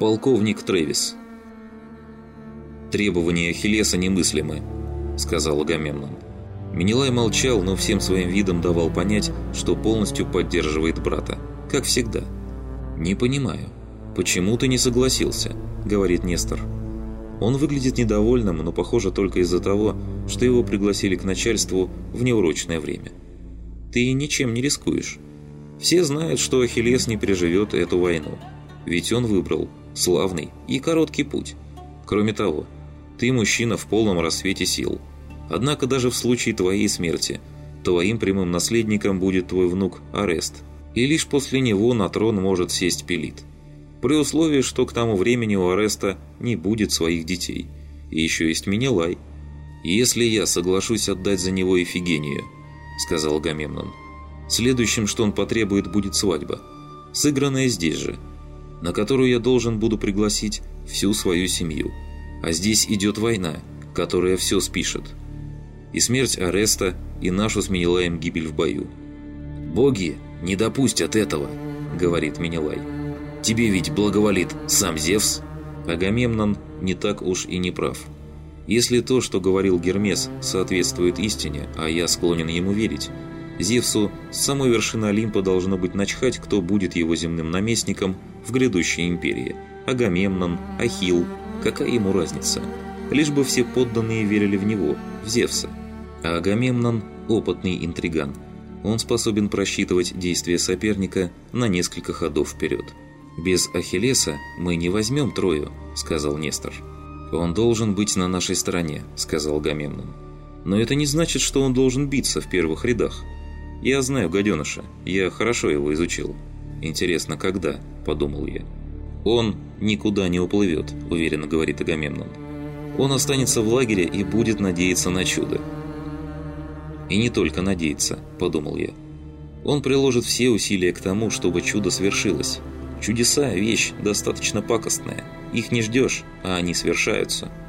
полковник Трэвис». «Требования Ахиллеса немыслимы», — сказал Агамемнон. Менелай молчал, но всем своим видом давал понять, что полностью поддерживает брата, как всегда. «Не понимаю, почему ты не согласился?» — говорит Нестор. Он выглядит недовольным, но похоже только из-за того, что его пригласили к начальству в неурочное время. «Ты ничем не рискуешь. Все знают, что Ахиллес не переживет эту войну, ведь он выбрал славный и короткий путь. Кроме того, ты мужчина в полном рассвете сил» Однако даже в случае твоей смерти, твоим прямым наследником будет твой внук Арест, и лишь после него на трон может сесть Пелит. При условии, что к тому времени у Ареста не будет своих детей. И еще есть Менелай. «Если я соглашусь отдать за него Ифигению», — сказал Гамемнон, — «следующим, что он потребует, будет свадьба, сыгранная здесь же, на которую я должен буду пригласить всю свою семью. А здесь идет война, которая все спишет» и смерть Ареста, и нашу с Менелаем гибель в бою. «Боги не допустят этого», — говорит Менелай. «Тебе ведь благоволит сам Зевс». Агамемнон не так уж и не прав. Если то, что говорил Гермес, соответствует истине, а я склонен ему верить, Зевсу с самой вершины Олимпа должно быть начхать, кто будет его земным наместником в грядущей империи. Агамемнон, Ахилл, какая ему разница? Лишь бы все подданные верили в него, в Зевса. А Агамемнон – опытный интриган. Он способен просчитывать действия соперника на несколько ходов вперед. «Без Ахиллеса мы не возьмем Трою», – сказал Нестор. «Он должен быть на нашей стороне», – сказал Агамемнон. «Но это не значит, что он должен биться в первых рядах. Я знаю гаденыша, я хорошо его изучил. Интересно, когда?» – подумал я. «Он никуда не уплывет», – уверенно говорит Агамемнон. «Он останется в лагере и будет надеяться на чудо. И не только надеяться, подумал я. Он приложит все усилия к тому, чтобы чудо свершилось. Чудеса – вещь достаточно пакостная. Их не ждешь, а они свершаются –